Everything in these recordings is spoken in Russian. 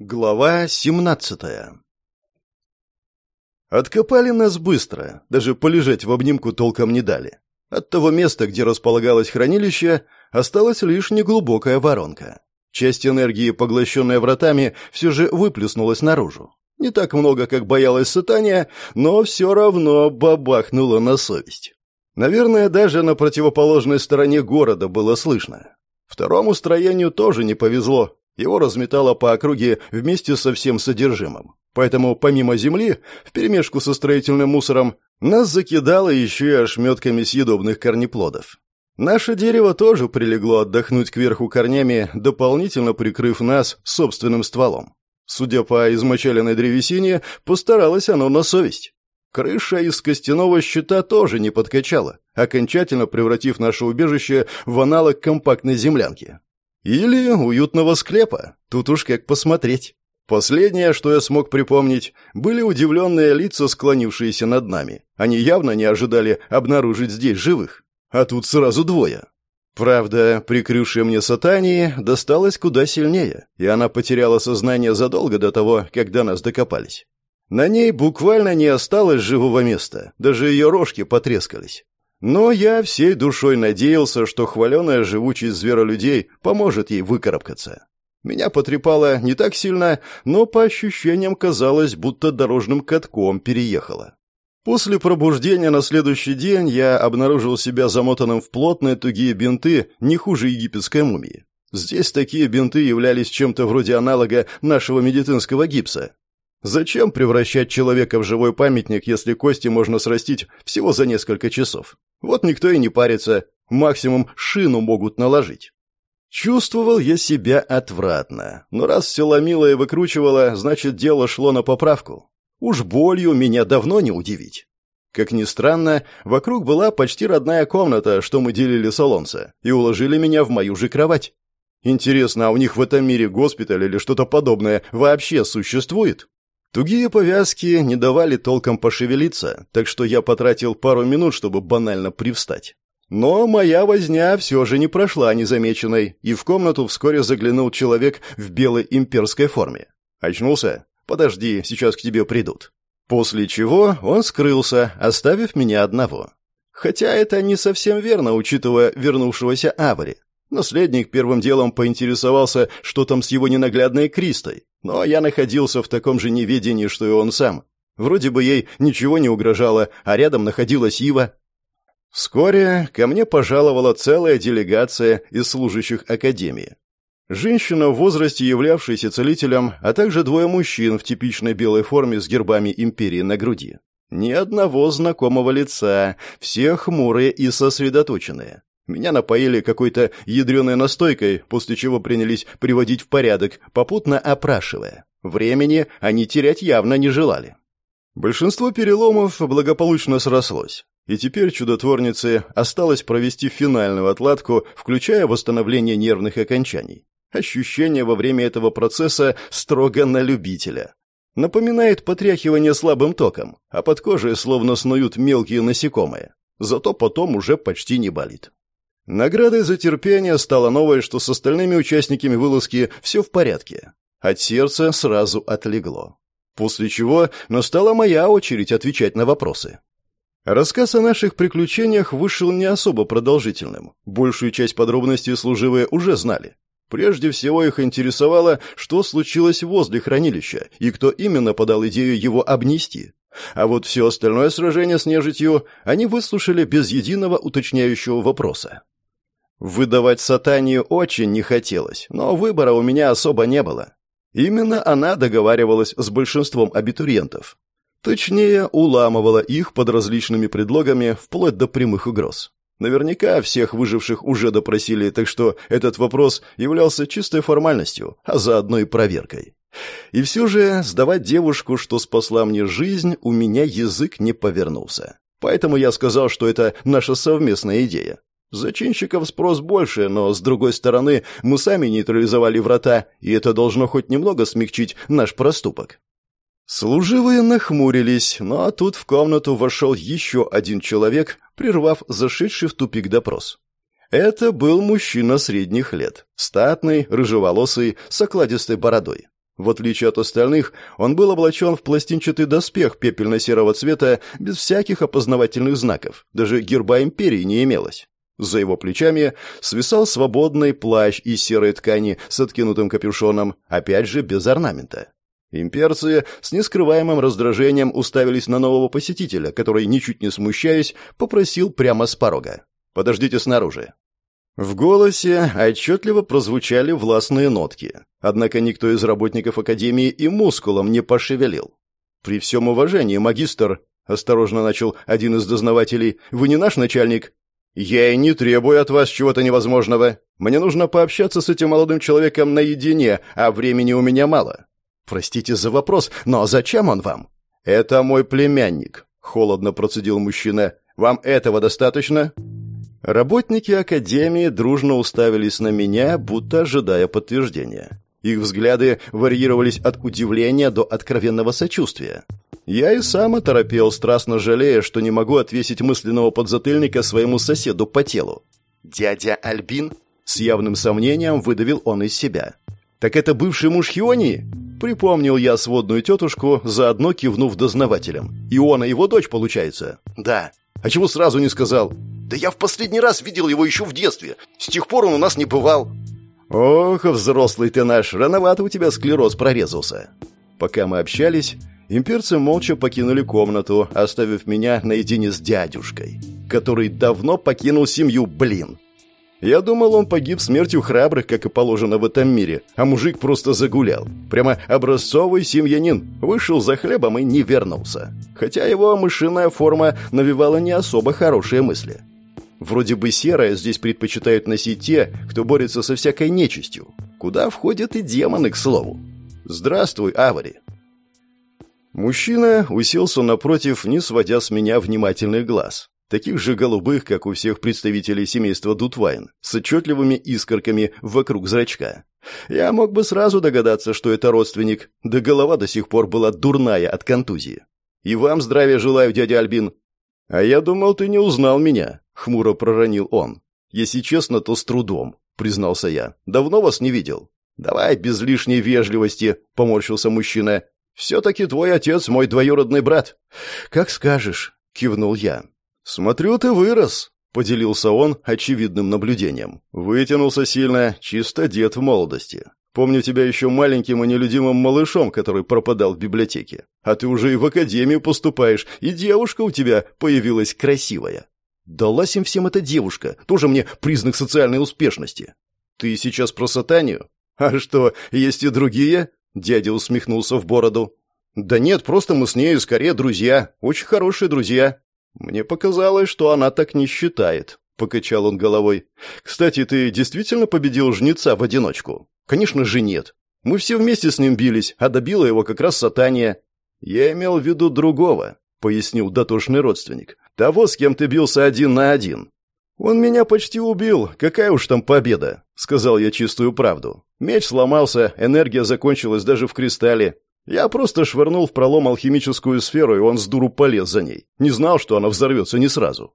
Глава 17 Откопали нас быстро, даже полежать в обнимку толком не дали. От того места, где располагалось хранилище, осталась лишь неглубокая воронка. Часть энергии, поглощенная вратами, все же выплеснулась наружу. Не так много, как боялась Сатания, но все равно бабахнуло на совесть. Наверное, даже на противоположной стороне города было слышно. Второму строению тоже не повезло, его разметало по округе вместе со всем содержимым. Поэтому помимо земли, вперемешку со строительным мусором, нас закидало еще и ошметками съедобных корнеплодов. Наше дерево тоже прилегло отдохнуть кверху корнями, дополнительно прикрыв нас собственным стволом. Судя по измочаленной древесине, постаралось оно на совесть. Крыша из костяного щита тоже не подкачала, окончательно превратив наше убежище в аналог компактной землянки. Или уютного склепа, тут уж как посмотреть. Последнее, что я смог припомнить, были удивленные лица, склонившиеся над нами. Они явно не ожидали обнаружить здесь живых. А тут сразу двое. Правда, прикрывшая мне сатании досталось куда сильнее, и она потеряла сознание задолго до того, до нас докопались. На ней буквально не осталось живого места, даже ее рожки потрескались. Но я всей душой надеялся, что хваленая живучесть зверолюдей поможет ей выкарабкаться. Меня потрепало не так сильно, но по ощущениям казалось, будто дорожным катком переехала. После пробуждения на следующий день я обнаружил себя замотанным в плотные тугие бинты не хуже египетской мумии. Здесь такие бинты являлись чем-то вроде аналога нашего медицинского гипса, Зачем превращать человека в живой памятник, если кости можно срастить всего за несколько часов? Вот никто и не парится, максимум шину могут наложить. Чувствовал я себя отвратно, но раз все ломило и выкручивало, значит, дело шло на поправку. Уж болью меня давно не удивить. Как ни странно, вокруг была почти родная комната, что мы делили с и уложили меня в мою же кровать. Интересно, а у них в этом мире госпиталь или что-то подобное вообще существует? Тугие повязки не давали толком пошевелиться, так что я потратил пару минут, чтобы банально привстать. Но моя возня все же не прошла незамеченной, и в комнату вскоре заглянул человек в белой имперской форме. «Очнулся? Подожди, сейчас к тебе придут». После чего он скрылся, оставив меня одного. Хотя это не совсем верно, учитывая вернувшегося Авари. Наследник первым делом поинтересовался, что там с его ненаглядной Кристой, но я находился в таком же неведении, что и он сам. Вроде бы ей ничего не угрожало, а рядом находилась Ива. Вскоре ко мне пожаловала целая делегация из служащих Академии. Женщина в возрасте, являвшаяся целителем, а также двое мужчин в типичной белой форме с гербами империи на груди. Ни одного знакомого лица, все хмурые и сосредоточенные. Меня напоили какой-то ядреной настойкой, после чего принялись приводить в порядок, попутно опрашивая. Времени они терять явно не желали. Большинство переломов благополучно срослось, и теперь чудотворнице осталось провести финальную отладку, включая восстановление нервных окончаний. Ощущение во время этого процесса строго на любителя. Напоминает потряхивание слабым током, а под кожей словно снуют мелкие насекомые. Зато потом уже почти не болит. Наградой за терпение стало новое, что с остальными участниками вылазки все в порядке. От сердца сразу отлегло. После чего настала моя очередь отвечать на вопросы. Рассказ о наших приключениях вышел не особо продолжительным. Большую часть подробностей служивые уже знали. Прежде всего их интересовало, что случилось возле хранилища и кто именно подал идею его обнести. А вот все остальное сражение с нежитью они выслушали без единого уточняющего вопроса. Выдавать сатанию очень не хотелось, но выбора у меня особо не было. Именно она договаривалась с большинством абитуриентов. Точнее, уламывала их под различными предлогами, вплоть до прямых угроз. Наверняка всех выживших уже допросили, так что этот вопрос являлся чистой формальностью, а заодно и проверкой. И все же сдавать девушку, что спасла мне жизнь, у меня язык не повернулся. Поэтому я сказал, что это наша совместная идея. Зачинщиков спрос больше, но, с другой стороны, мы сами нейтрализовали врата, и это должно хоть немного смягчить наш проступок. Служивые нахмурились, но тут в комнату вошел еще один человек, прервав зашедший в тупик допрос. Это был мужчина средних лет, статный, рыжеволосый, с окладистой бородой. В отличие от остальных, он был облачен в пластинчатый доспех пепельно-серого цвета без всяких опознавательных знаков, даже герба империи не имелось. За его плечами свисал свободный плащ из серой ткани с откинутым капюшоном, опять же без орнамента. Имперцы с нескрываемым раздражением уставились на нового посетителя, который, ничуть не смущаясь, попросил прямо с порога. «Подождите снаружи». В голосе отчетливо прозвучали властные нотки. Однако никто из работников Академии и мускулом не пошевелил. «При всем уважении, магистр», — осторожно начал один из дознавателей, — «вы не наш начальник?» «Я и не требую от вас чего-то невозможного. Мне нужно пообщаться с этим молодым человеком наедине, а времени у меня мало». «Простите за вопрос, но зачем он вам?» «Это мой племянник», — холодно процедил мужчина. «Вам этого достаточно?» Работники Академии дружно уставились на меня, будто ожидая подтверждения. Их взгляды варьировались от удивления до откровенного сочувствия. Я и сам оторопел, страстно жалея, что не могу отвесить мысленного подзатыльника своему соседу по телу. «Дядя Альбин?» С явным сомнением выдавил он из себя. «Так это бывший муж Хионии?» Припомнил я сводную тетушку, заодно кивнув дознавателям. «Иона его дочь, получается?» «Да». «А чего сразу не сказал?» Да я в последний раз видел его еще в детстве. С тех пор он у нас не бывал. Ох, взрослый ты наш, рановато у тебя склероз прорезался. Пока мы общались, имперцы молча покинули комнату, оставив меня наедине с дядюшкой, который давно покинул семью, блин. Я думал, он погиб смертью храбрых, как и положено в этом мире, а мужик просто загулял. Прямо образцовый семьянин. Вышел за хлебом и не вернулся. Хотя его мышиная форма навевала не особо хорошие мысли. Вроде бы серое здесь предпочитают носить те, кто борется со всякой нечистью. Куда входят и демоны, к слову. Здравствуй, Авари. Мужчина уселся напротив, не сводя с меня внимательный глаз. Таких же голубых, как у всех представителей семейства Дутвайн, с отчетливыми искорками вокруг зрачка. Я мог бы сразу догадаться, что это родственник, да голова до сих пор была дурная от контузии. И вам здравия желаю, дядя Альбин. А я думал, ты не узнал меня хмуро проронил он. Если честно, то с трудом, признался я. Давно вас не видел. Давай без лишней вежливости, поморщился мужчина. Все-таки твой отец мой двоюродный брат. Как скажешь, кивнул я. Смотрю, ты вырос, поделился он очевидным наблюдением. Вытянулся сильно, чисто дед в молодости. Помню тебя еще маленьким и нелюдимым малышом, который пропадал в библиотеке. А ты уже и в академию поступаешь, и девушка у тебя появилась красивая. Далась им всем эта девушка, тоже мне признак социальной успешности. Ты сейчас про сатанию? А что, есть и другие? Дядя усмехнулся в бороду. Да нет, просто мы с ней скорее друзья, очень хорошие друзья. Мне показалось, что она так не считает, покачал он головой. Кстати, ты действительно победил жнеца в одиночку? Конечно же нет. Мы все вместе с ним бились, а добила его как раз сатания. Я имел в виду другого, пояснил дотошный родственник. Того, с кем ты бился один на один. Он меня почти убил. Какая уж там победа, сказал я чистую правду. Меч сломался, энергия закончилась даже в кристалле. Я просто швырнул в пролом алхимическую сферу, и он с дуру полез за ней. Не знал, что она взорвется не сразу.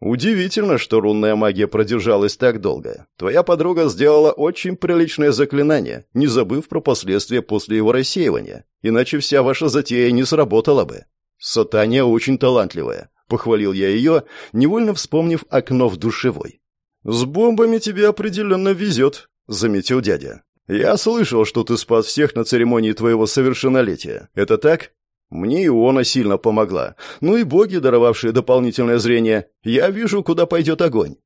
Удивительно, что рунная магия продержалась так долго. Твоя подруга сделала очень приличное заклинание, не забыв про последствия после его рассеивания. Иначе вся ваша затея не сработала бы. Сатания очень талантливая. — похвалил я ее, невольно вспомнив окно в душевой. «С бомбами тебе определенно везет», — заметил дядя. «Я слышал, что ты спас всех на церемонии твоего совершеннолетия. Это так?» «Мне Иона сильно помогла. Ну и боги, даровавшие дополнительное зрение. Я вижу, куда пойдет огонь».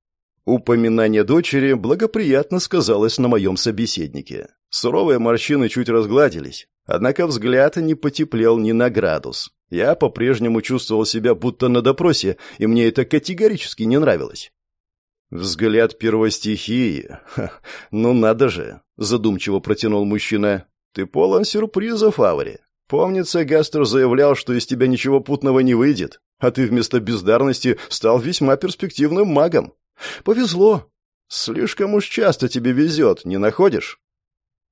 Упоминание дочери благоприятно сказалось на моем собеседнике. Суровые морщины чуть разгладились, однако взгляд не потеплел ни на градус. Я по-прежнему чувствовал себя будто на допросе, и мне это категорически не нравилось. «Взгляд первостихии? Ха, ну надо же!» — задумчиво протянул мужчина. «Ты полон сюрпризов, Авари. Помнится, Гастер заявлял, что из тебя ничего путного не выйдет, а ты вместо бездарности стал весьма перспективным магом. Повезло. Слишком уж часто тебе везет, не находишь?»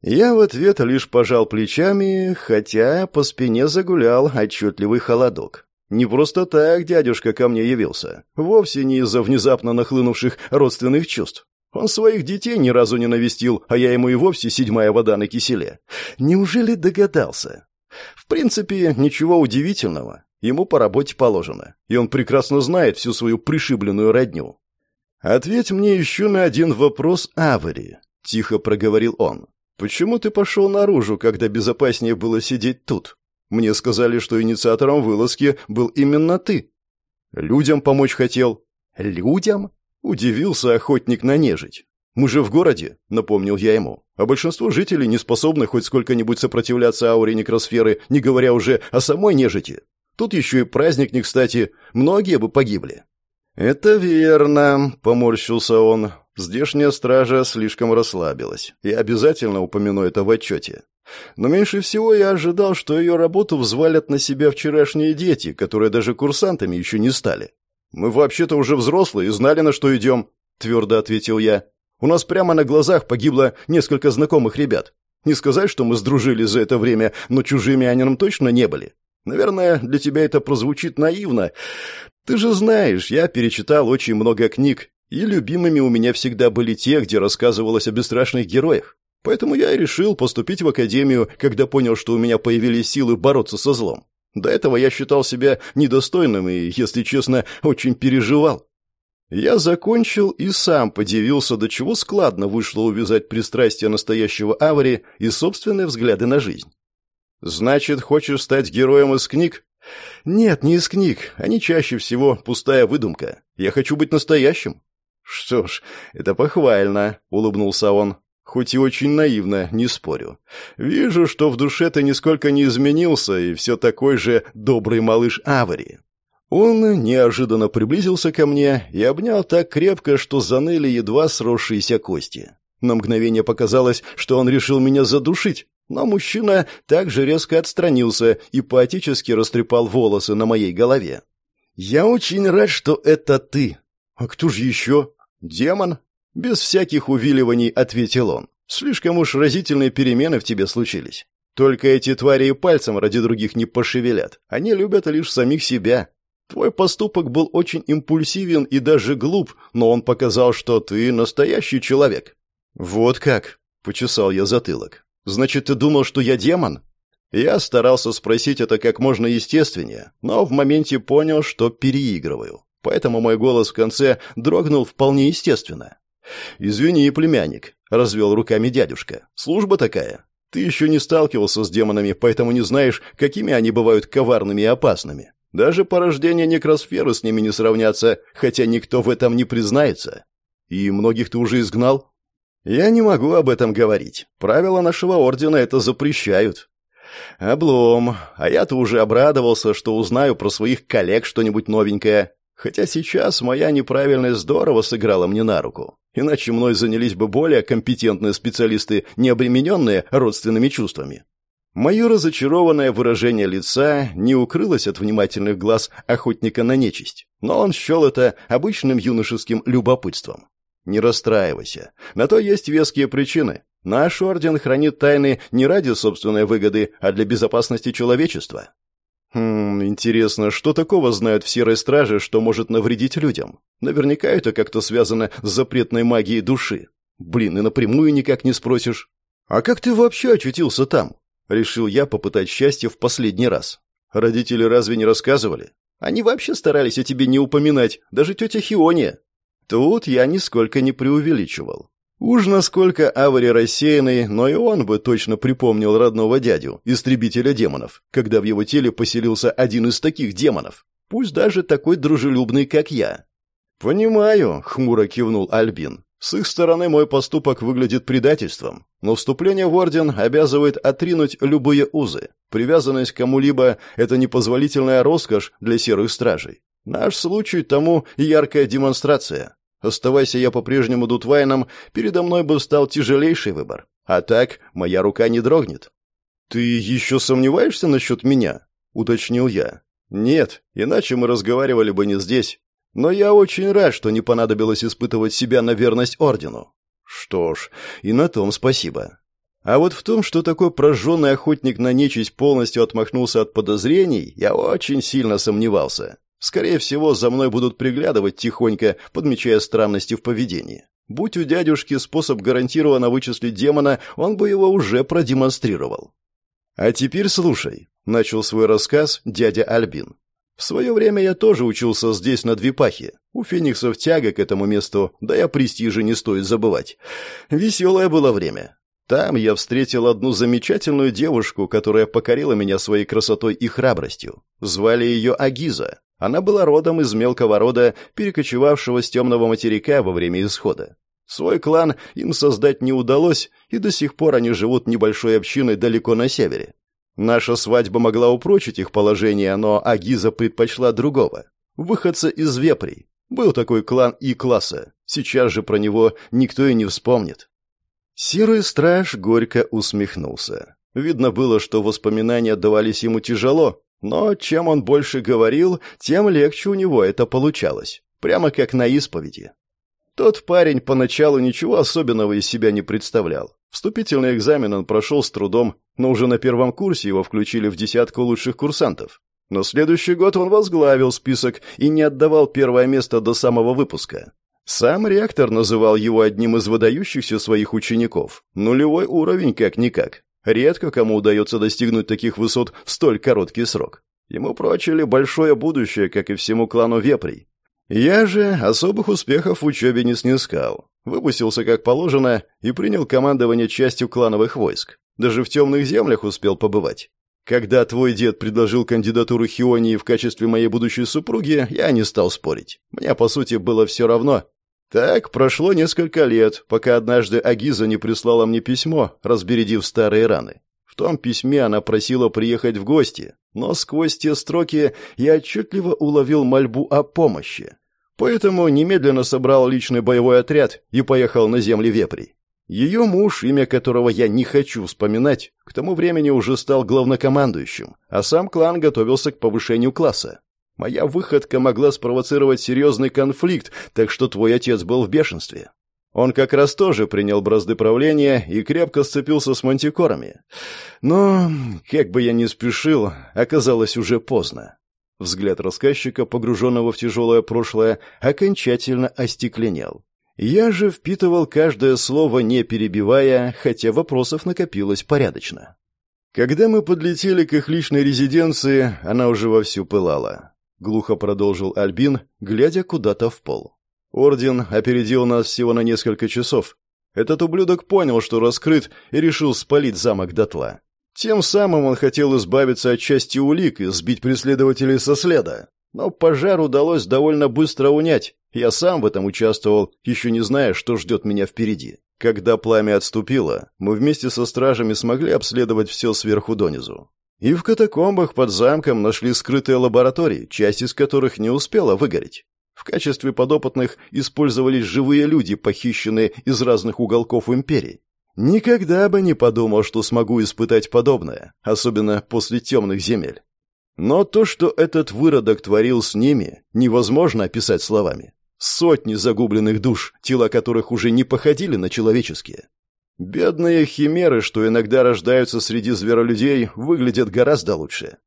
Я в ответ лишь пожал плечами, хотя по спине загулял отчетливый холодок. Не просто так дядюшка ко мне явился. Вовсе не из-за внезапно нахлынувших родственных чувств. Он своих детей ни разу не навестил, а я ему и вовсе седьмая вода на киселе. Неужели догадался? В принципе, ничего удивительного. Ему по работе положено, и он прекрасно знает всю свою пришибленную родню. «Ответь мне еще на один вопрос, Авари», — тихо проговорил он. «Почему ты пошел наружу, когда безопаснее было сидеть тут? Мне сказали, что инициатором вылазки был именно ты. Людям помочь хотел». «Людям?» — удивился охотник на нежить. «Мы же в городе», — напомнил я ему. «А большинство жителей не способны хоть сколько-нибудь сопротивляться ауре некросферы, не говоря уже о самой нежити. Тут еще и праздник не кстати, многие бы погибли». «Это верно», — поморщился он. «Здешняя стража слишком расслабилась. Я обязательно упомяну это в отчете. Но меньше всего я ожидал, что ее работу взвалят на себя вчерашние дети, которые даже курсантами еще не стали. Мы вообще-то уже взрослые и знали, на что идем», — твердо ответил я. «У нас прямо на глазах погибло несколько знакомых ребят. Не сказать, что мы сдружились за это время, но чужими они нам точно не были. Наверное, для тебя это прозвучит наивно. Ты же знаешь, я перечитал очень много книг, и любимыми у меня всегда были те, где рассказывалось о бесстрашных героях. Поэтому я и решил поступить в академию, когда понял, что у меня появились силы бороться со злом. До этого я считал себя недостойным и, если честно, очень переживал. Я закончил и сам подивился, до чего складно вышло увязать пристрастие настоящего Авари и собственные взгляды на жизнь. «Значит, хочешь стать героем из книг?» «Нет, не из книг. Они чаще всего пустая выдумка. Я хочу быть настоящим». «Что ж, это похвально», — улыбнулся он. «Хоть и очень наивно, не спорю. Вижу, что в душе ты нисколько не изменился, и все такой же добрый малыш Авари». Он неожиданно приблизился ко мне и обнял так крепко, что заныли едва сросшиеся кости. На мгновение показалось, что он решил меня задушить, но мужчина также резко отстранился и поотечески растрепал волосы на моей голове. «Я очень рад, что это ты». «А кто же еще?» «Демон?» Без всяких увиливаний ответил он. «Слишком уж разительные перемены в тебе случились. Только эти твари и пальцем ради других не пошевелят. Они любят лишь самих себя. Твой поступок был очень импульсивен и даже глуп, но он показал, что ты настоящий человек». «Вот как?» — почесал я затылок. Значит, ты думал, что я демон? Я старался спросить это как можно естественнее, но в моменте понял, что переигрываю. Поэтому мой голос в конце дрогнул вполне естественно. «Извини, племянник», — развел руками дядюшка. «Служба такая. Ты еще не сталкивался с демонами, поэтому не знаешь, какими они бывают коварными и опасными. Даже порождения некросферы с ними не сравнятся, хотя никто в этом не признается. И многих ты уже изгнал?» «Я не могу об этом говорить. Правила нашего ордена это запрещают». «Облом. А я-то уже обрадовался, что узнаю про своих коллег что-нибудь новенькое. Хотя сейчас моя неправильность здорово сыграла мне на руку. Иначе мной занялись бы более компетентные специалисты, не обремененные родственными чувствами». Мое разочарованное выражение лица не укрылось от внимательных глаз охотника на нечисть, но он счел это обычным юношеским любопытством. Не расстраивайся. На то есть веские причины. Наш орден хранит тайны не ради собственной выгоды, а для безопасности человечества. Хм, интересно, что такого знают в Серой Страже, что может навредить людям? Наверняка это как-то связано с запретной магией души. Блин, и напрямую никак не спросишь. А как ты вообще очутился там? Решил я попытать счастье в последний раз. Родители разве не рассказывали? Они вообще старались о тебе не упоминать, даже тетя Хиония. Тут я нисколько не преувеличивал. Уж насколько Авари рассеянный, но и он бы точно припомнил родного дядю, истребителя демонов, когда в его теле поселился один из таких демонов, пусть даже такой дружелюбный, как я. «Понимаю», — хмуро кивнул Альбин. «С их стороны мой поступок выглядит предательством, но вступление в Орден обязывает отринуть любые узы. Привязанность к кому-либо — это непозволительная роскошь для серых стражей. Наш случай тому яркая демонстрация. Оставайся я по-прежнему Дутвайном, передо мной бы стал тяжелейший выбор. А так моя рука не дрогнет. «Ты еще сомневаешься насчет меня?» — уточнил я. «Нет, иначе мы разговаривали бы не здесь. Но я очень рад, что не понадобилось испытывать себя на верность Ордену». «Что ж, и на том спасибо». А вот в том, что такой прожженный охотник на нечисть полностью отмахнулся от подозрений, я очень сильно сомневался. Скорее всего, за мной будут приглядывать тихонько, подмечая странности в поведении. Будь у дядюшки способ гарантированно вычислить демона, он бы его уже продемонстрировал. «А теперь слушай», — начал свой рассказ дядя Альбин. «В свое время я тоже учился здесь на Двипахе. У фениксов тяга к этому месту, да и о престиже не стоит забывать. Веселое было время. Там я встретил одну замечательную девушку, которая покорила меня своей красотой и храбростью. Звали ее Агиза. Она была родом из мелкого рода, перекочевавшего с темного материка во время исхода. Свой клан им создать не удалось, и до сих пор они живут небольшой общиной далеко на севере. Наша свадьба могла упрочить их положение, но Агиза предпочла другого. Выходца из вепрей. Был такой клан И-класса. Сейчас же про него никто и не вспомнит. Серый страж горько усмехнулся. Видно было, что воспоминания давались ему тяжело, но чем он больше говорил, тем легче у него это получалось. Прямо как на исповеди. Тот парень поначалу ничего особенного из себя не представлял. Вступительный экзамен он прошел с трудом, но уже на первом курсе его включили в десятку лучших курсантов. Но следующий год он возглавил список и не отдавал первое место до самого выпуска. Сам ректор называл его одним из выдающихся своих учеников. Нулевой уровень как-никак. Редко кому удается достигнуть таких высот в столь короткий срок. Ему прочили большое будущее, как и всему клану Вепрей. Я же особых успехов в учебе не снискал. Выпустился как положено и принял командование частью клановых войск. Даже в темных землях успел побывать. Когда твой дед предложил кандидатуру Хионии в качестве моей будущей супруги, я не стал спорить. Мне, по сути, было все равно. Так прошло несколько лет, пока однажды Агиза не прислала мне письмо, разбередив старые раны. В том письме она просила приехать в гости, но сквозь те строки я отчетливо уловил мольбу о помощи. Поэтому немедленно собрал личный боевой отряд и поехал на земли Вепри. Ее муж, имя которого я не хочу вспоминать, к тому времени уже стал главнокомандующим, а сам клан готовился к повышению класса. Моя выходка могла спровоцировать серьезный конфликт, так что твой отец был в бешенстве. Он как раз тоже принял бразды правления и крепко сцепился с мантикорами. Но, как бы я ни спешил, оказалось уже поздно. Взгляд рассказчика, погруженного в тяжелое прошлое, окончательно остекленел. Я же впитывал каждое слово, не перебивая, хотя вопросов накопилось порядочно. Когда мы подлетели к их личной резиденции, она уже вовсю пылала. — глухо продолжил Альбин, глядя куда-то в пол. «Орден опередил нас всего на несколько часов. Этот ублюдок понял, что раскрыт, и решил спалить замок дотла. Тем самым он хотел избавиться от части улик и сбить преследователей со следа. Но пожар удалось довольно быстро унять. Я сам в этом участвовал, еще не зная, что ждет меня впереди. Когда пламя отступило, мы вместе со стражами смогли обследовать все сверху донизу. И в катакомбах под замком нашли скрытые лаборатории, часть из которых не успела выгореть. В качестве подопытных использовались живые люди, похищенные из разных уголков империи. Никогда бы не подумал, что смогу испытать подобное, особенно после темных земель. Но то, что этот выродок творил с ними, невозможно описать словами. Сотни загубленных душ, тела которых уже не походили на человеческие. Бедные химеры, что иногда рождаются среди зверолюдей, выглядят гораздо лучше.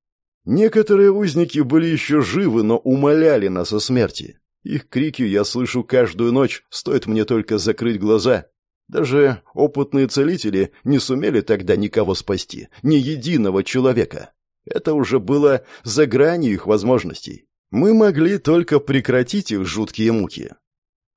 Некоторые узники были еще живы, но умоляли нас о смерти. Их крики я слышу каждую ночь, стоит мне только закрыть глаза. Даже опытные целители не сумели тогда никого спасти, ни единого человека. Это уже было за гранью их возможностей. Мы могли только прекратить их жуткие муки.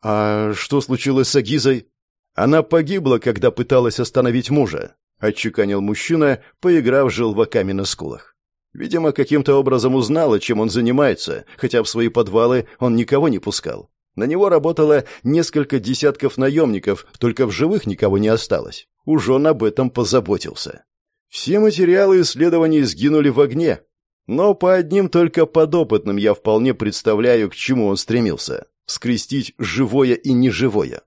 «А что случилось с Агизой?» Она погибла, когда пыталась остановить мужа, отчеканил мужчина, поиграв желваками на скулах. Видимо, каким-то образом узнала, чем он занимается, хотя в свои подвалы он никого не пускал. На него работало несколько десятков наемников, только в живых никого не осталось. Уж он об этом позаботился. Все материалы исследований сгинули в огне. Но по одним только подопытным я вполне представляю, к чему он стремился. Скрестить живое и неживое.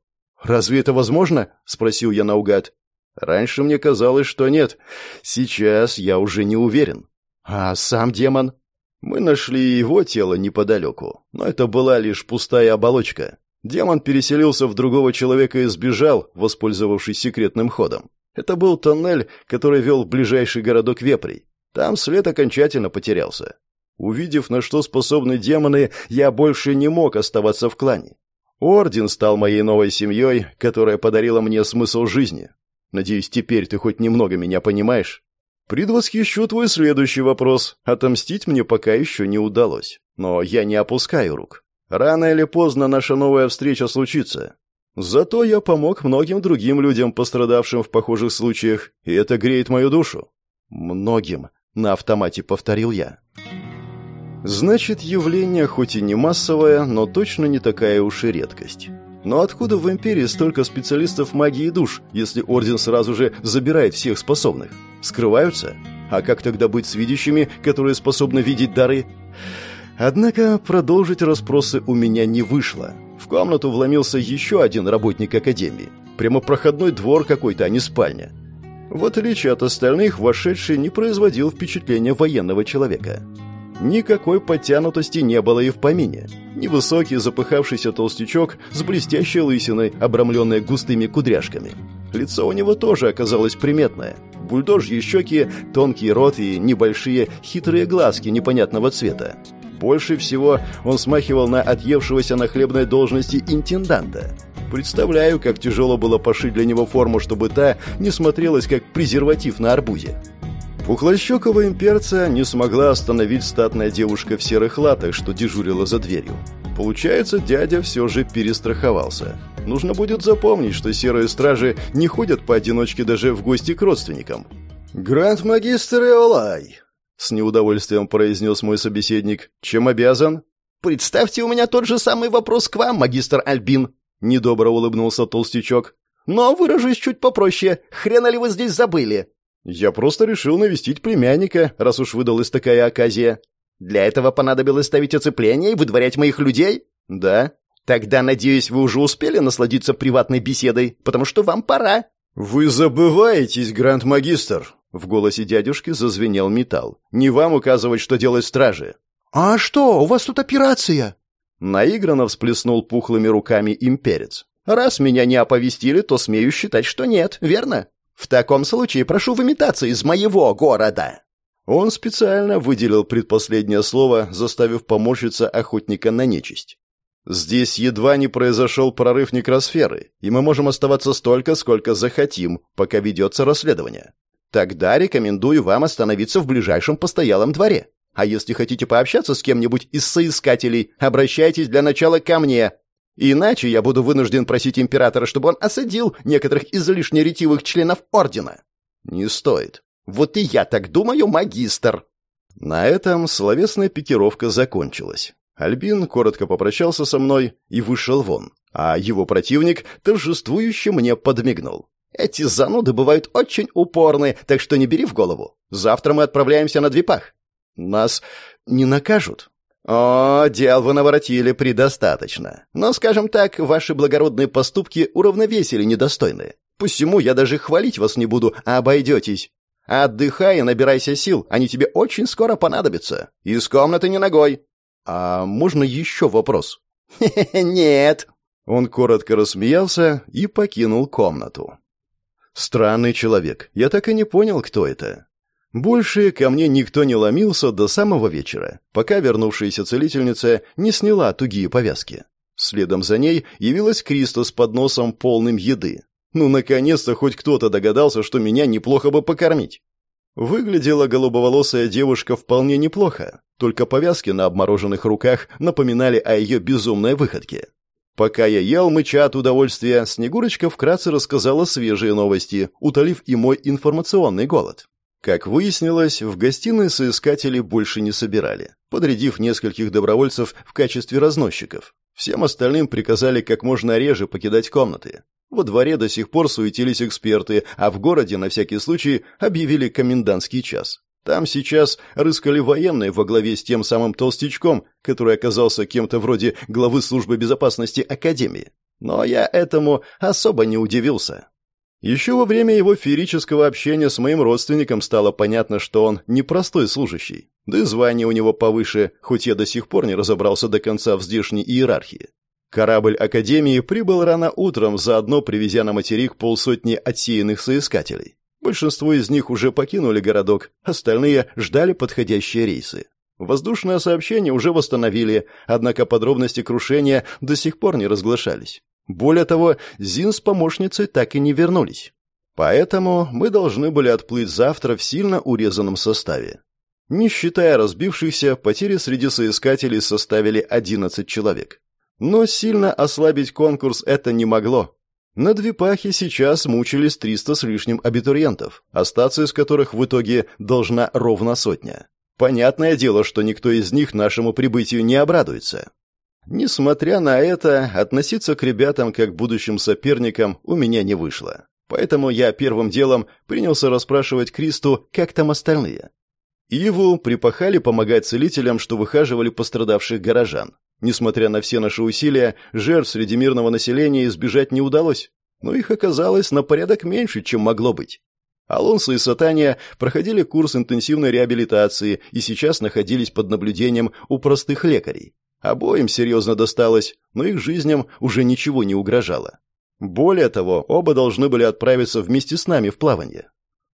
«Разве это возможно?» — спросил я наугад. «Раньше мне казалось, что нет. Сейчас я уже не уверен». «А сам демон?» Мы нашли его тело неподалеку, но это была лишь пустая оболочка. Демон переселился в другого человека и сбежал, воспользовавшись секретным ходом. Это был тоннель, который вел в ближайший городок Вепрей. Там след окончательно потерялся. Увидев, на что способны демоны, я больше не мог оставаться в клане. Орден стал моей новой семьей, которая подарила мне смысл жизни. Надеюсь, теперь ты хоть немного меня понимаешь? Предвосхищу твой следующий вопрос. Отомстить мне пока еще не удалось. Но я не опускаю рук. Рано или поздно наша новая встреча случится. Зато я помог многим другим людям, пострадавшим в похожих случаях, и это греет мою душу. Многим, на автомате повторил я. Значит, явление хоть и не массовое, но точно не такая уж и редкость. Но откуда в Империи столько специалистов магии душ, если Орден сразу же забирает всех способных? Скрываются? А как тогда быть с видящими, которые способны видеть дары? Однако продолжить расспросы у меня не вышло. В комнату вломился еще один работник Академии. Прямо проходной двор какой-то, а не спальня. В отличие от остальных, вошедший не производил впечатления военного человека. Никакой подтянутости не было и в помине. Невысокий запыхавшийся толстячок с блестящей лысиной, обрамленной густыми кудряшками. Лицо у него тоже оказалось приметное. Бульдожьи щеки, тонкий рот и небольшие хитрые глазки непонятного цвета. Больше всего он смахивал на отъевшегося на хлебной должности интенданта. Представляю, как тяжело было пошить для него форму, чтобы та не смотрелась как презерватив на арбузе. Пухлощекого имперца не смогла остановить статная девушка в серых латах, что дежурила за дверью. Получается, дядя все же перестраховался. Нужно будет запомнить, что серые стражи не ходят поодиночке даже в гости к родственникам. «Гранд-магистр Эолай!» — с неудовольствием произнес мой собеседник. «Чем обязан?» «Представьте, у меня тот же самый вопрос к вам, магистр Альбин!» — недобро улыбнулся толстячок. «Но выражусь чуть попроще. Хрена ли вы здесь забыли?» «Я просто решил навестить племянника, раз уж выдалась такая оказия». «Для этого понадобилось ставить оцепление и выдворять моих людей?» «Да». «Тогда, надеюсь, вы уже успели насладиться приватной беседой, потому что вам пора». «Вы забываетесь, гранд-магистр!» В голосе дядюшки зазвенел металл. «Не вам указывать, что делать стражи». «А что, у вас тут операция?» Наигранно всплеснул пухлыми руками имперец. «Раз меня не оповестили, то смею считать, что нет, верно?» В таком случае прошу выметаться из моего города. Он специально выделил предпоследнее слово, заставив поморщиться охотника на нечисть. Здесь едва не произошел прорыв некросферы, и мы можем оставаться столько, сколько захотим, пока ведется расследование. Тогда рекомендую вам остановиться в ближайшем постоялом дворе. А если хотите пообщаться с кем-нибудь из соискателей, обращайтесь для начала ко мне. Иначе я буду вынужден просить императора, чтобы он осадил некоторых излишне ретивых членов ордена. Не стоит. Вот и я так думаю, магистр. На этом словесная пикировка закончилась. Альбин коротко попрощался со мной и вышел вон, а его противник торжествующе мне подмигнул. Эти зануды бывают очень упорны, так что не бери в голову. Завтра мы отправляемся на Двипах. Нас не накажут. «О, дел вы наворотили предостаточно. Но, скажем так, ваши благородные поступки уравновесили недостойные. Посему я даже хвалить вас не буду, а обойдетесь. Отдыхай и набирайся сил, они тебе очень скоро понадобятся. Из комнаты не ногой». «А можно еще вопрос?» «Нет». Он коротко рассмеялся и покинул комнату. Странный человек. Я так и не понял, кто это. Больше ко мне никто не ломился до самого вечера, пока вернувшаяся целительница не сняла тугие повязки. Следом за ней явилась Криста с подносом полным еды. Ну, наконец-то хоть кто-то догадался, что меня неплохо бы покормить. Выглядела голубоволосая девушка вполне неплохо, только повязки на обмороженных руках напоминали о ее безумной выходке. Пока я ел, мыча от удовольствия, Снегурочка вкратце рассказала свежие новости, утолив и мой информационный голод. Как выяснилось, в гостиной соискатели больше не собирали, подрядив нескольких добровольцев в качестве разносчиков. Всем остальным приказали как можно реже покидать комнаты. Во дворе до сих пор суетились эксперты, а в городе на всякий случай объявили комендантский час. Там сейчас рыскали военные во главе с тем самым толстячком, который оказался кем-то вроде главы службы безопасности Академии. Но я этому особо не удивился. Еще во время его феерического общения с моим родственником стало понятно, что он непростой служащий. Да и звание у него повыше, хоть я до сих пор не разобрался до конца в здешней иерархии. Корабль Академии прибыл рано утром, заодно привезя на материк полсотни отсеянных соискателей. Большинство из них уже покинули городок, остальные ждали подходящие рейсы. Воздушное сообщение уже восстановили, однако подробности крушения до сих пор не разглашались. Более того, Зин с помощницей так и не вернулись. Поэтому мы должны были отплыть завтра в сильно урезанном составе. Не считая разбившихся, потери среди соискателей составили 11 человек. Но сильно ослабить конкурс это не могло. На Двипахе сейчас мучились 300 с лишним абитуриентов, остаться из которых в итоге должна ровно сотня. Понятное дело, что никто из них нашему прибытию не обрадуется. Несмотря на это, относиться к ребятам как к будущим соперникам у меня не вышло. Поэтому я первым делом принялся расспрашивать Кристу, как там остальные. Иву припахали помогать целителям, что выхаживали пострадавших горожан. Несмотря на все наши усилия, жертв среди мирного населения избежать не удалось, но их оказалось на порядок меньше, чем могло быть. Алонсо и Сатания проходили курс интенсивной реабилитации и сейчас находились под наблюдением у простых лекарей. Обоим серьезно досталось, но их жизням уже ничего не угрожало. Более того, оба должны были отправиться вместе с нами в плавание.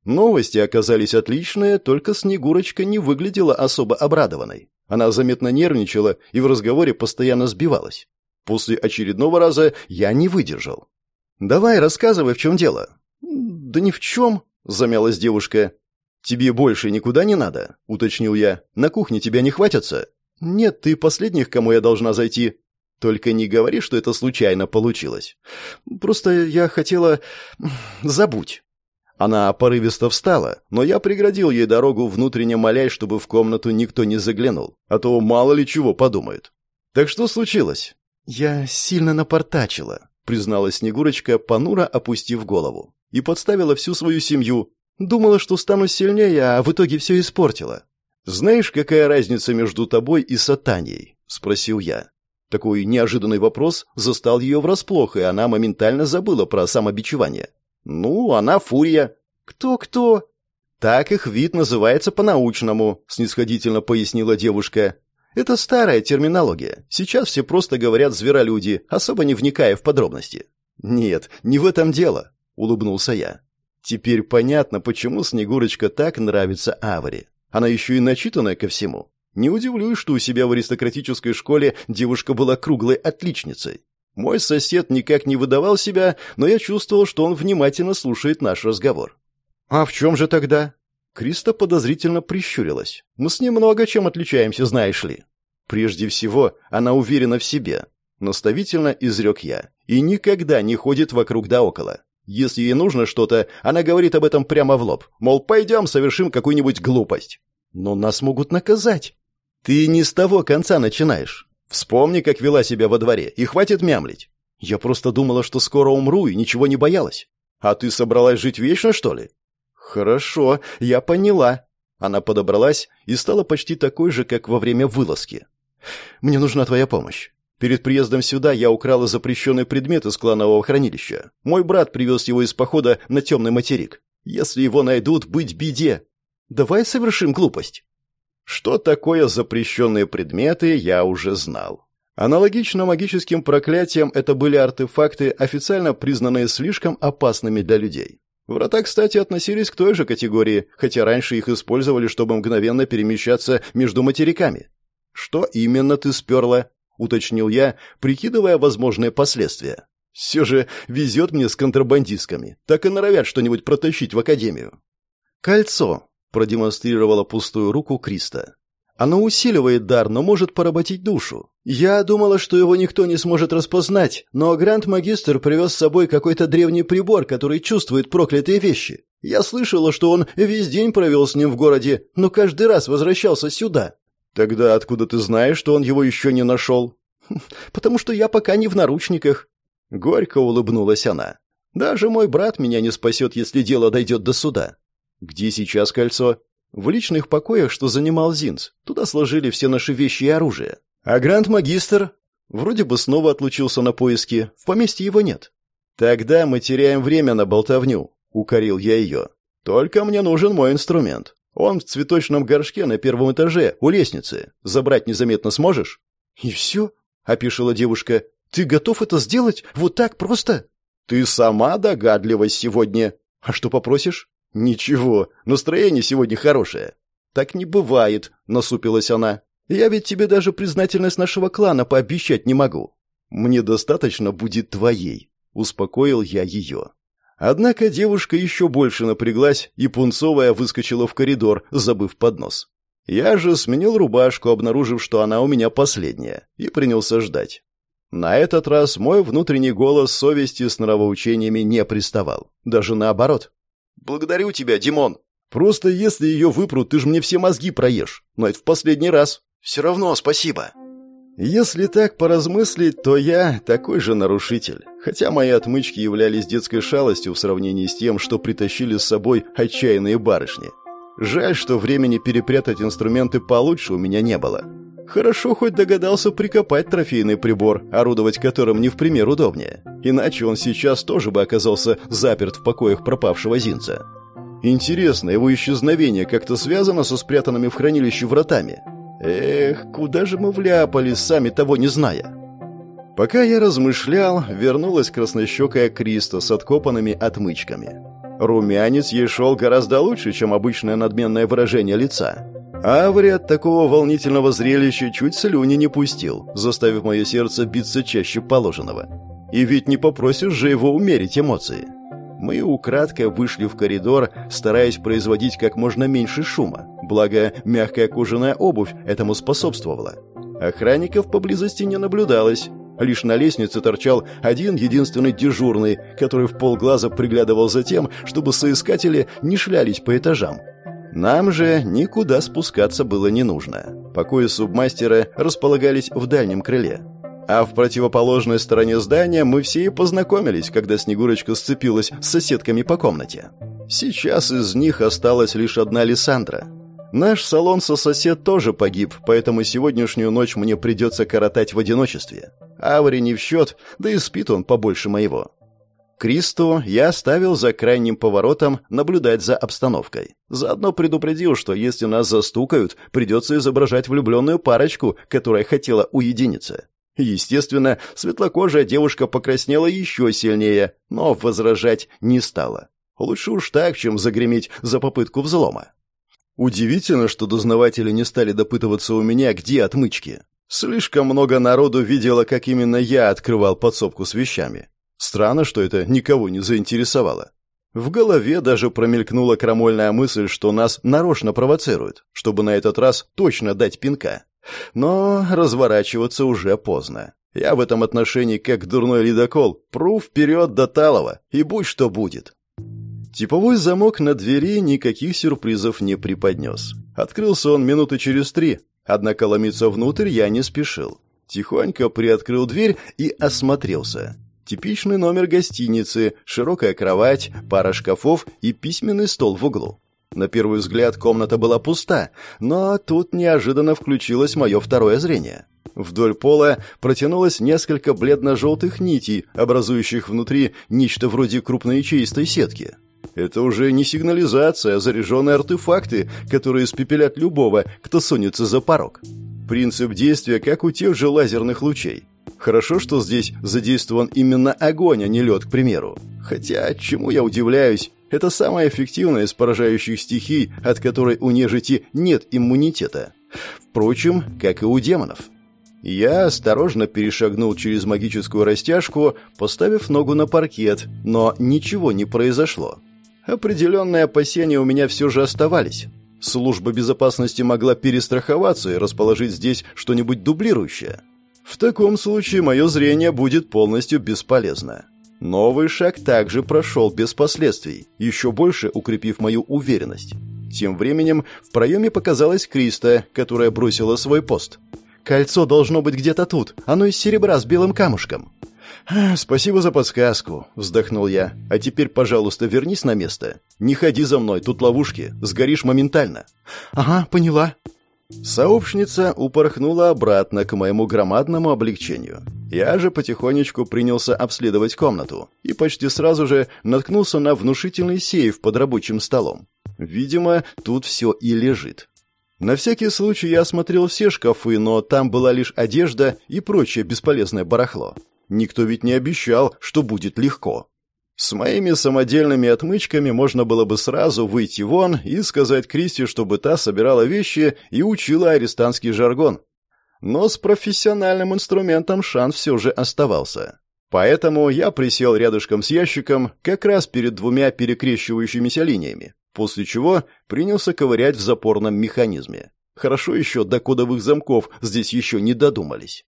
Новости оказались отличные, только Снегурочка не выглядела особо обрадованной. Она заметно нервничала и в разговоре постоянно сбивалась. После очередного раза я не выдержал. «Давай, рассказывай, в чем дело». «Да ни в чем», — замялась девушка. «Тебе больше никуда не надо?» — уточнил я. «На кухне тебя не хватятся?» «Нет, ты последних, кому я должна зайти». «Только не говори, что это случайно получилось. Просто я хотела... забудь». Она порывисто встала, но я преградил ей дорогу, внутренне молясь, чтобы в комнату никто не заглянул, а то мало ли чего подумают. «Так что случилось?» «Я сильно напортачила», — призналась Снегурочка, понуро опустив голову, и подставила всю свою семью. Думала, что стану сильнее, а в итоге все испортила. «Знаешь, какая разница между тобой и Сатанией?» — спросил я. Такой неожиданный вопрос застал ее врасплох, и она моментально забыла про самобичевание. «Ну, она фурия». «Кто-кто?» «Так их вид называется по-научному», — снисходительно пояснила девушка. «Это старая терминология. Сейчас все просто говорят «зверолюди», особо не вникая в подробности». «Нет, не в этом дело», — улыбнулся я. «Теперь понятно, почему Снегурочка так нравится Аваре. Она еще и начитанная ко всему. Не удивлюсь, что у себя в аристократической школе девушка была круглой отличницей. Мой сосед никак не выдавал себя, но я чувствовал, что он внимательно слушает наш разговор. «А в чем же тогда?» Криста подозрительно прищурилась. «Мы с ним много чем отличаемся, знаешь ли». «Прежде всего, она уверена в себе», — наставительно изрек я, «и никогда не ходит вокруг да около. Если ей нужно что-то, она говорит об этом прямо в лоб, мол, пойдем, совершим какую-нибудь глупость. Но нас могут наказать. Ты не с того конца начинаешь. Вспомни, как вела себя во дворе, и хватит мямлить. Я просто думала, что скоро умру и ничего не боялась. А ты собралась жить вечно, что ли? Хорошо, я поняла. Она подобралась и стала почти такой же, как во время вылазки. Мне нужна твоя помощь. Перед приездом сюда я украла запрещенный предмет из кланового хранилища. Мой брат привез его из похода на темный материк. Если его найдут, быть беде. Давай совершим глупость. Что такое запрещенные предметы, я уже знал. Аналогично магическим проклятиям это были артефакты, официально признанные слишком опасными для людей. Врата, кстати, относились к той же категории, хотя раньше их использовали, чтобы мгновенно перемещаться между материками. «Что именно ты сперла?» — уточнил я, прикидывая возможные последствия. «Все же везет мне с контрабандистками. Так и норовят что-нибудь протащить в академию». «Кольцо», продемонстрировала пустую руку Криста. Оно усиливает дар, но может поработить душу. Я думала, что его никто не сможет распознать, но Гранд-магистр привез с собой какой-то древний прибор, который чувствует проклятые вещи. Я слышала, что он весь день провел с ним в городе, но каждый раз возвращался сюда. Тогда откуда ты знаешь, что он его еще не нашел? Потому что я пока не в наручниках. Горько улыбнулась она. Даже мой брат меня не спасет, если дело дойдет до суда. Где сейчас кольцо? В личных покоях, что занимал Зинц. Туда сложили все наши вещи и оружие. А гранд-магистр? Вроде бы снова отлучился на поиски. В поместье его нет. Тогда мы теряем время на болтовню. Укорил я ее. Только мне нужен мой инструмент. Он в цветочном горшке на первом этаже, у лестницы. Забрать незаметно сможешь? И все? Опишила девушка. Ты готов это сделать? Вот так просто? Ты сама догадлива сегодня. А что попросишь? «Ничего, настроение сегодня хорошее». «Так не бывает», — насупилась она. «Я ведь тебе даже признательность нашего клана пообещать не могу». «Мне достаточно будет твоей», — успокоил я ее. Однако девушка еще больше напряглась, и пунцовая выскочила в коридор, забыв поднос. Я же сменил рубашку, обнаружив, что она у меня последняя, и принялся ждать. На этот раз мой внутренний голос совести с нравоучениями не приставал. Даже наоборот. «Благодарю тебя, Димон. Просто если ее выпрут, ты же мне все мозги проешь. Но это в последний раз. Все равно спасибо». Если так поразмыслить, то я такой же нарушитель. Хотя мои отмычки являлись детской шалостью в сравнении с тем, что притащили с собой отчаянные барышни. Жаль, что времени перепрятать инструменты получше у меня не было. Хорошо хоть догадался прикопать трофейный прибор, орудовать которым не в пример удобнее. Иначе он сейчас тоже бы оказался заперт в покоях пропавшего Зинца. Интересно, его исчезновение как-то связано со спрятанными в хранилище вратами? Эх, куда же мы вляпались, сами того не зная? Пока я размышлял, вернулась краснощекая Криста с откопанными отмычками. Румянец ей шел гораздо лучше, чем обычное надменное выражение лица. Аври от такого волнительного зрелища чуть слюни не пустил, заставив мое сердце биться чаще положенного. И ведь не попросишь же его умерить эмоции. Мы украдкой вышли в коридор, стараясь производить как можно меньше шума, благо мягкая кожаная обувь этому способствовала. Охранников поблизости не наблюдалось. Лишь на лестнице торчал один единственный дежурный, который в полглаза приглядывал за тем, чтобы соискатели не шлялись по этажам. Нам же никуда спускаться было не нужно. Покои субмастера располагались в дальнем крыле. А в противоположной стороне здания мы все и познакомились, когда Снегурочка сцепилась с соседками по комнате. Сейчас из них осталась лишь одна Лиссандра. Наш салон-сосед тоже погиб, поэтому сегодняшнюю ночь мне придется коротать в одиночестве. Аври не в счет, да и спит он побольше моего. Кристу я оставил за крайним поворотом наблюдать за обстановкой. Заодно предупредил, что если нас застукают, придется изображать влюбленную парочку, которая хотела уединиться. Естественно, светлокожая девушка покраснела еще сильнее, но возражать не стала. Лучше уж так, чем загреметь за попытку взлома. Удивительно, что дознаватели не стали допытываться у меня, где отмычки. Слишком много народу видело, как именно я открывал подсобку с вещами. Странно, что это никого не заинтересовало. В голове даже промелькнула крамольная мысль, что нас нарочно провоцируют, чтобы на этот раз точно дать пинка. Но разворачиваться уже поздно. Я в этом отношении, как дурной ледокол, пру вперед до Талова, и будь что будет. Типовой замок на двери никаких сюрпризов не преподнес. Открылся он минуты через три, однако ломиться внутрь я не спешил. Тихонько приоткрыл дверь и осмотрелся. Типичный номер гостиницы, широкая кровать, пара шкафов и письменный стол в углу. На первый взгляд комната была пуста, но тут неожиданно включилось мое второе зрение. Вдоль пола протянулось несколько бледно-желтых нитей, образующих внутри нечто вроде крупной чистой сетки. Это уже не сигнализация, а заряженные артефакты, которые испепелят любого, кто сунется за порог. Принцип действия, как у тех же лазерных лучей. Хорошо, что здесь задействован именно огонь, а не лед, к примеру. Хотя, чему я удивляюсь, это самая эффективная из поражающих стихий, от которой у нежити нет иммунитета. Впрочем, как и у демонов. Я осторожно перешагнул через магическую растяжку, поставив ногу на паркет, но ничего не произошло. Определенные опасения у меня все же оставались. Служба безопасности могла перестраховаться и расположить здесь что-нибудь дублирующее. В таком случае мое зрение будет полностью бесполезно. Новый шаг также прошел без последствий, еще больше укрепив мою уверенность. Тем временем в проеме показалась Криста, которая бросила свой пост. «Кольцо должно быть где-то тут. Оно из серебра с белым камушком». «Спасибо за подсказку», — вздохнул я. «А теперь, пожалуйста, вернись на место. Не ходи за мной, тут ловушки. Сгоришь моментально». «Ага, поняла». Сообщница упорхнула обратно к моему громадному облегчению. Я же потихонечку принялся обследовать комнату и почти сразу же наткнулся на внушительный сейф под рабочим столом. Видимо, тут все и лежит. На всякий случай я осмотрел все шкафы, но там была лишь одежда и прочее бесполезное барахло. Никто ведь не обещал, что будет легко. С моими самодельными отмычками можно было бы сразу выйти вон и сказать Кристи, чтобы та собирала вещи и учила арестантский жаргон. Но с профессиональным инструментом шанс все же оставался. Поэтому я присел рядышком с ящиком, как раз перед двумя перекрещивающимися линиями, после чего принялся ковырять в запорном механизме. Хорошо еще до кодовых замков здесь еще не додумались.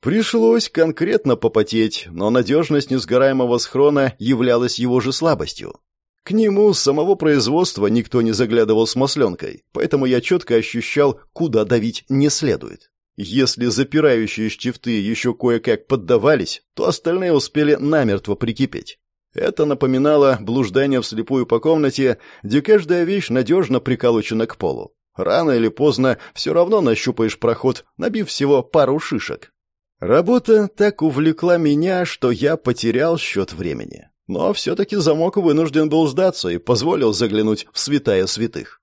Пришлось конкретно попотеть, но надежность несгораемого схрона являлась его же слабостью. К нему с самого производства никто не заглядывал с масленкой, поэтому я четко ощущал, куда давить не следует. Если запирающие штифты еще кое-как поддавались, то остальные успели намертво прикипеть. Это напоминало блуждание вслепую по комнате, где каждая вещь надежно приколочена к полу. Рано или поздно все равно нащупаешь проход, набив всего пару шишек. Работа так увлекла меня, что я потерял счет времени. Но все-таки замок вынужден был сдаться и позволил заглянуть в святая святых.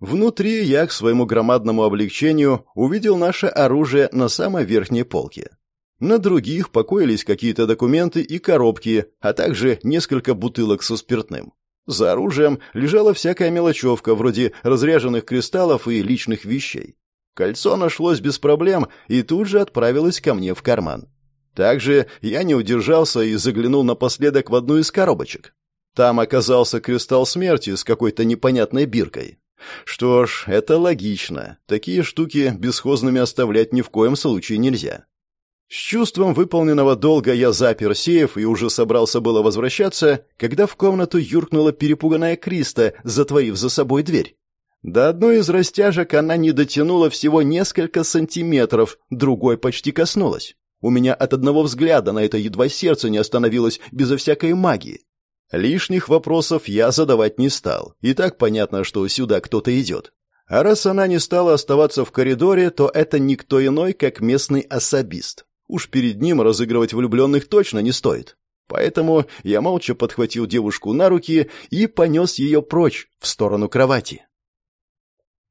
Внутри я, к своему громадному облегчению, увидел наше оружие на самой верхней полке. На других покоились какие-то документы и коробки, а также несколько бутылок со спиртным. За оружием лежала всякая мелочевка, вроде разряженных кристаллов и личных вещей. Кольцо нашлось без проблем и тут же отправилось ко мне в карман. Также я не удержался и заглянул напоследок в одну из коробочек. Там оказался кристалл смерти с какой-то непонятной биркой. Что ж, это логично. Такие штуки бесхозными оставлять ни в коем случае нельзя. С чувством выполненного долга я запер сейф и уже собрался было возвращаться, когда в комнату юркнула перепуганная Криста, затворив за собой дверь. До одной из растяжек она не дотянула всего несколько сантиметров, другой почти коснулась. У меня от одного взгляда на это едва сердце не остановилось безо всякой магии. Лишних вопросов я задавать не стал. И так понятно, что сюда кто-то идет. А раз она не стала оставаться в коридоре, то это никто иной, как местный особист. Уж перед ним разыгрывать влюбленных точно не стоит. Поэтому я молча подхватил девушку на руки и понес ее прочь, в сторону кровати.